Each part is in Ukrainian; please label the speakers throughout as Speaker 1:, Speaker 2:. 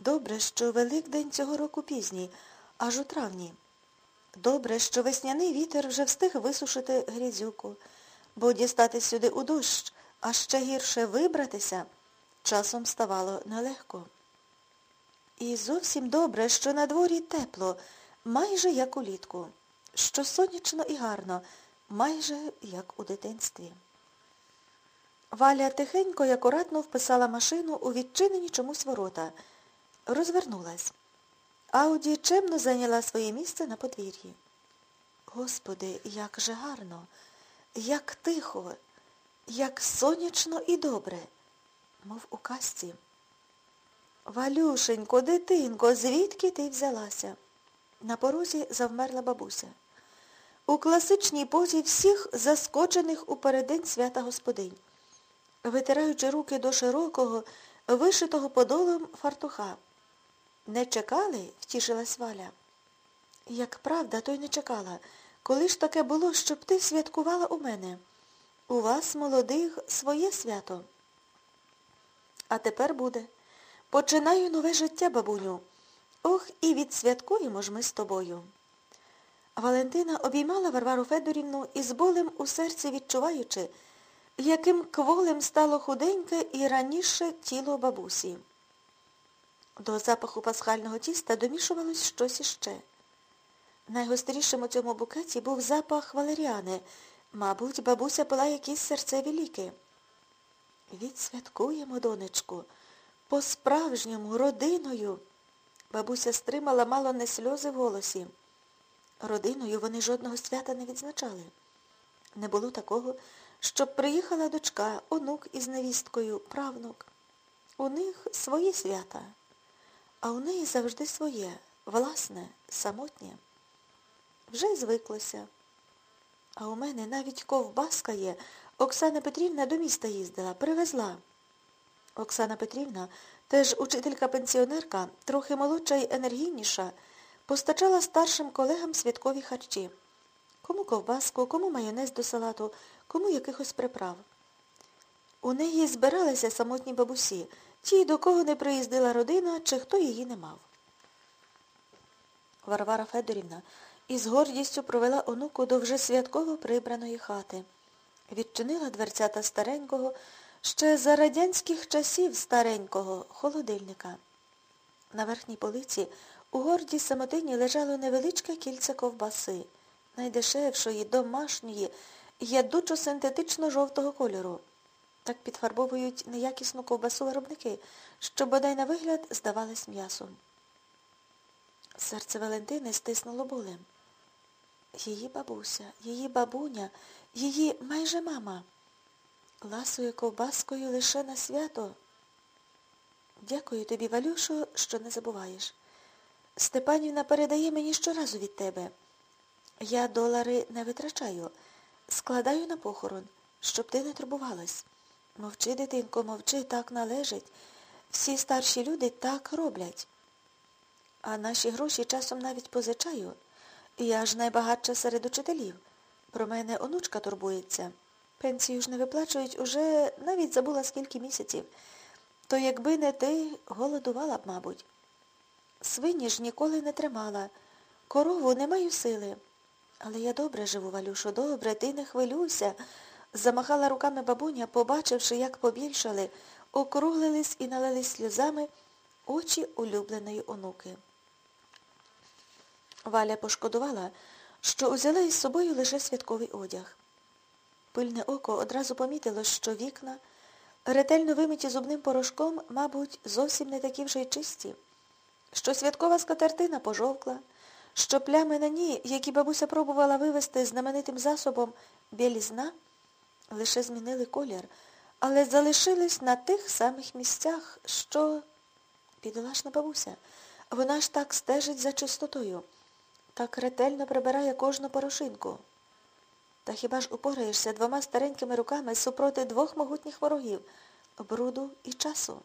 Speaker 1: Добре, що Великдень цього року пізній, аж у травні. Добре, що весняний вітер вже встиг висушити грязюку, бо дістати сюди у дощ, а ще гірше вибратися, часом ставало нелегко. І зовсім добре, що на дворі тепло, майже як улітку, що сонячно і гарно, майже як у дитинстві. Валя тихенько й акуратно вписала машину у відчинені чомусь ворота. Розвернулась. Ауді чемно зайняла своє місце на подвір'ї. Господи, як же гарно, як тихо, як сонячно і добре, мов у казці. Валюшенько, дитинко, звідки ти взялася? На порозі завмерла бабуся. У класичній позі всіх заскочених у переддень свята господинь, витираючи руки до широкого, вишитого подолом фартуха. Не чекали? втішилась Валя. Як правда, то й не чекала. Коли ж таке було, щоб ти святкувала у мене? У вас, молодих, своє свято. А тепер буде. Починаю нове життя, бабуню. Ох, і відсвяткуємо ж ми з тобою. Валентина обіймала Варвару Федорівну і з болем у серці відчуваючи, яким кволем стало худеньке і раніше тіло бабусі. До запаху пасхального тіста домішувалось щось іще. Найгострішим у цьому букеті був запах валеріани. Мабуть, бабуся пила якісь серцеві ліки. Відсвяткуємо, донечку, по-справжньому, родиною. Бабуся стримала мало не сльози в голосі. Родиною вони жодного свята не відзначали. Не було такого, щоб приїхала дочка, онук із невісткою, правнук. У них свої свята, а у неї завжди своє, власне, самотнє. Вже звиклося. А у мене навіть ковбаска є. Оксана Петрівна до міста їздила, привезла. Оксана Петрівна, теж учителька-пенсіонерка, трохи молодша й енергійніша, постачала старшим колегам святкові харчі. Кому ковбаску, кому майонез до салату, кому якихось приправ. У неї збиралися самотні бабусі, ті, до кого не приїздила родина, чи хто її не мав. Варвара Федорівна із гордістю провела онуку до вже святково прибраної хати. Відчинила дверцята старенького, ще за радянських часів старенького холодильника. На верхній полиці у гордій самотині лежало невеличке кільце ковбаси, найдешевшої, домашньої, ядучо-синтетично-жовтого кольору. Так підфарбовують неякісну ковбасу виробники, що бодай на вигляд здавалось м'ясом. Серце Валентини стиснуло болем. Її бабуся, її бабуня, її майже мама. Ласує ковбаскою лише на свято. Дякую тобі, Валюшо, що не забуваєш. Степанівна передає мені щоразу від тебе. Я долари не витрачаю. Складаю на похорон, щоб ти не турбувалась. Мовчи, дитинко, мовчи, так належить. Всі старші люди так роблять. А наші гроші часом навіть позичаю. Я ж найбагатша серед учителів. Про мене онучка турбується. Пенсію ж не виплачують уже навіть забула скільки місяців. То якби не ти, голодувала б, мабуть. Свині ж ніколи не тримала. Корову не маю сили. Але я добре живу, Валюшо, добре, ти не хвилюйся. Замахала руками бабуня, побачивши, як побільшали, округлились і налились сльозами очі улюбленої онуки. Валя пошкодувала, що узяла із собою лише святковий одяг. Пильне око одразу помітило, що вікна, ретельно вимиті зубним порошком, мабуть, зовсім не такі вже й чисті, що святкова скатертина пожовкла, що плями на ній, які бабуся пробувала вивести знаменитим засобом білізна, лише змінили колір, але залишились на тих самих місцях, що... Підолашна бабуся, вона ж так стежить за чистотою, так ретельно прибирає кожну порошинку. Та хіба ж упораєшся двома старенькими руками супроти двох могутніх ворогів бруду і часу?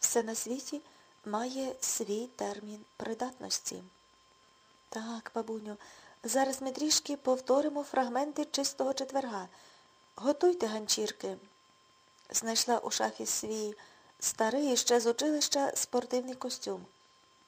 Speaker 1: Все на світі має свій термін придатності. Так, бабуню, зараз ми трішки повторимо фрагменти чистого четверга. Готуйте ганчірки. Знайшла у шафі свій Старий ще з училища спортивний костюм.